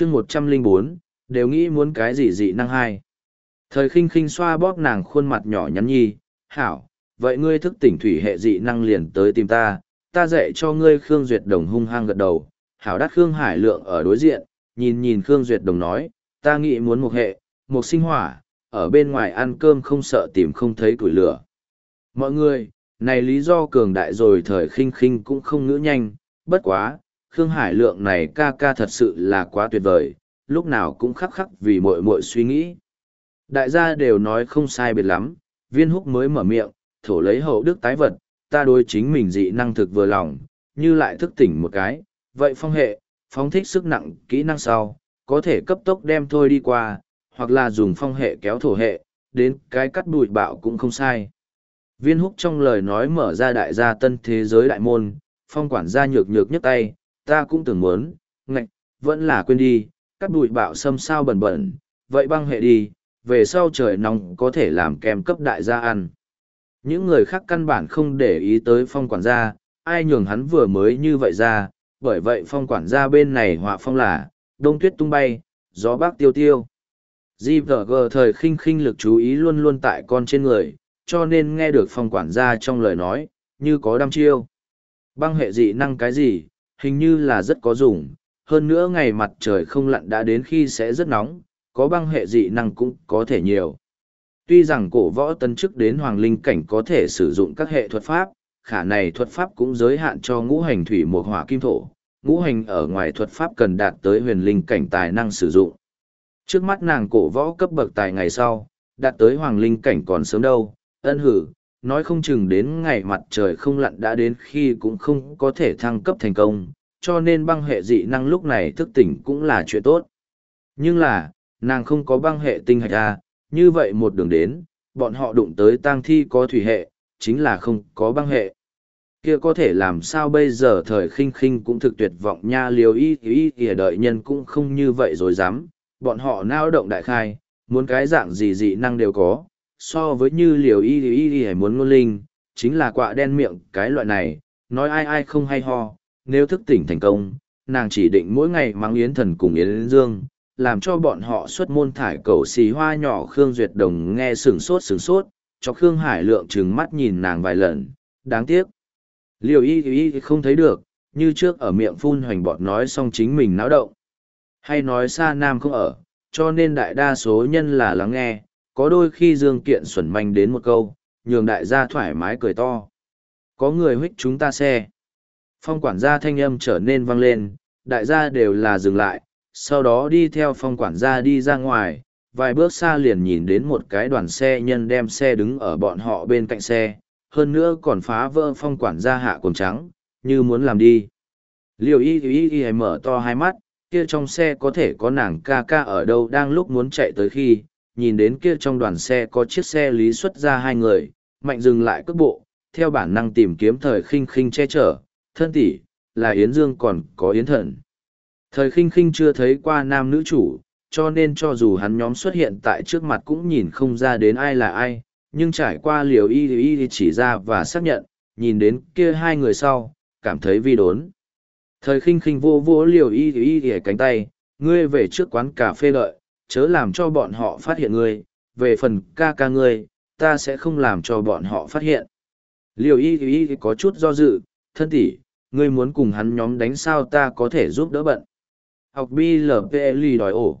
chương một trăm linh bốn, đều nghĩ muốn cái gì dị năng hai. Thời khinh khinh xoa bóp nàng khuôn mặt nhỏ nhắn nhi, hảo, vậy ngươi thức tỉnh thủy hệ dị năng liền tới tìm ta ta dạy cho ngươi khương duyệt đồng hung hăng gật đầu. Hảo đắt khương hải lượng ở đối diện, nhìn nhìn khương duyệt đồng nói, ta nghĩ muốn một hệ, một sinh hỏa, ở bên ngoài ăn cơm không sợ tìm không thấy củi lửa. Mọi người, này lý do cường đại rồi, thời khinh khinh cũng không ngữ nhanh, bất quá khương hải lượng này ca ca thật sự là quá tuyệt vời, lúc nào cũng khắc khắc vì mội mội suy nghĩ. Đại gia đều nói không sai biệt lắm, viên húc mới mở miệng, thổ lấy hậu đức tái vật, ta đối chính mình dị năng thực vừa lòng, như lại thức tỉnh một cái. Vậy phong hệ, phóng thích sức nặng kỹ năng sau, có thể cấp tốc đem thôi đi qua, hoặc là dùng phong hệ kéo thổ hệ, đến cái cắt bụi bạo cũng không sai. Viên húc trong lời nói mở ra đại gia tân thế giới đại môn, phong quản gia nhược nhược nhấc tay ta cũng tưởng muốn, ngạch, vẫn là quên đi, cắt bụi bạo xâm sao bẩn bẩn, vậy băng hệ đi, về sau trời nóng có thể làm kem cấp đại gia ăn. Những người khác căn bản không để ý tới phong quản gia, ai nhường hắn vừa mới như vậy ra, bởi vậy phong quản gia bên này họa phong là, đông tuyết tung bay, gió bác tiêu tiêu. Gvg thời khinh khinh lực chú ý luôn luôn tại con trên người, cho nên nghe được phong quản gia trong lời nói, như có đam chiêu. Băng hệ dị năng cái gì hình như là rất có dùng, hơn nữa ngày mặt trời không lặn đã đến khi sẽ rất nóng, có băng hệ dị năng cũng có thể nhiều. Tuy rằng cổ võ tân chức đến hoàng linh cảnh có thể sử dụng các hệ thuật pháp, khả này thuật pháp cũng giới hạn cho ngũ hành thủy một hỏa kim thổ, ngũ hành ở ngoài thuật pháp cần đạt tới huyền linh cảnh tài năng sử dụng. Trước mắt nàng cổ võ cấp bậc tài ngày sau, đạt tới hoàng linh cảnh còn sớm đâu, ân hử nói không chừng đến ngày mặt trời không lặn đã đến khi cũng không có thể thăng cấp thành công, cho nên băng hệ dị năng lúc này thức tỉnh cũng là chuyện tốt. Nhưng là, nàng không có băng hệ tinh hạch a như vậy một đường đến, bọn họ đụng tới tang thi có thủy hệ, chính là không có băng hệ. Kia có thể làm sao bây giờ thời khinh khinh cũng thực tuyệt vọng nha, liều y y y, đợi nhân cũng không như vậy rồi dám. Bọn họ nao động đại khai, muốn cái dạng gì dị năng đều có so với như liều y y y muốn ngôn linh, chính là quạ đen miệng cái loại này, nói ai ai không hay ho, nếu thức tỉnh thành công, nàng chỉ định mỗi ngày mang yến thần cùng yến dương, làm cho bọn họ xuất môn thải cầu xì hoa nhỏ khương duyệt đồng nghe sừng sốt sừng sốt, cho khương hải lượng trừng mắt nhìn nàng vài lần, đáng tiếc. Liều y y không thấy được, như trước ở miệng phun hoành bọt nói xong chính mình náo động. Hay nói xa nam không ở, cho nên đại đa số nhân là lắng nghe có đôi khi dương kiện xuẩn manh đến một câu, nhường đại gia thoải mái cười to. Có người huých chúng ta xe. Phong quản gia thanh âm trở nên vang lên, đại gia đều là dừng lại, sau đó đi theo phong quản gia đi ra ngoài, vài bước xa liền nhìn đến một cái đoàn xe nhân đem xe đứng ở bọn họ bên cạnh xe, hơn nữa còn phá vỡ phong quản gia hạ cồn trắng, như muốn làm đi. Liều y y y mở to hai mắt, kia trong xe có thể có nàng ca ca ở đâu đang lúc muốn chạy tới khi nhìn đến kia trong đoàn xe có chiếc xe lý xuất ra hai người, mạnh dừng lại cước bộ, theo bản năng tìm kiếm thời khinh khinh che chở, thân tỷ, là yến dương còn có yến thần. Thời khinh khinh chưa thấy qua nam nữ chủ, cho nên cho dù hắn nhóm xuất hiện tại trước mặt cũng nhìn không ra đến ai là ai, nhưng trải qua liều y y chỉ ra và xác nhận, nhìn đến kia hai người sau, cảm thấy vi đốn. Thời khinh khinh vô vô liều y y y cánh tay, ngươi về trước quán cà phê đợi chớ làm cho bọn họ phát hiện ngươi, về phần ca ca ngươi, ta sẽ không làm cho bọn họ phát hiện. Liều y y có chút do dự, thân tỷ, ngươi muốn cùng hắn nhóm đánh sao ta có thể giúp đỡ bận? Học blpl đòi ổ.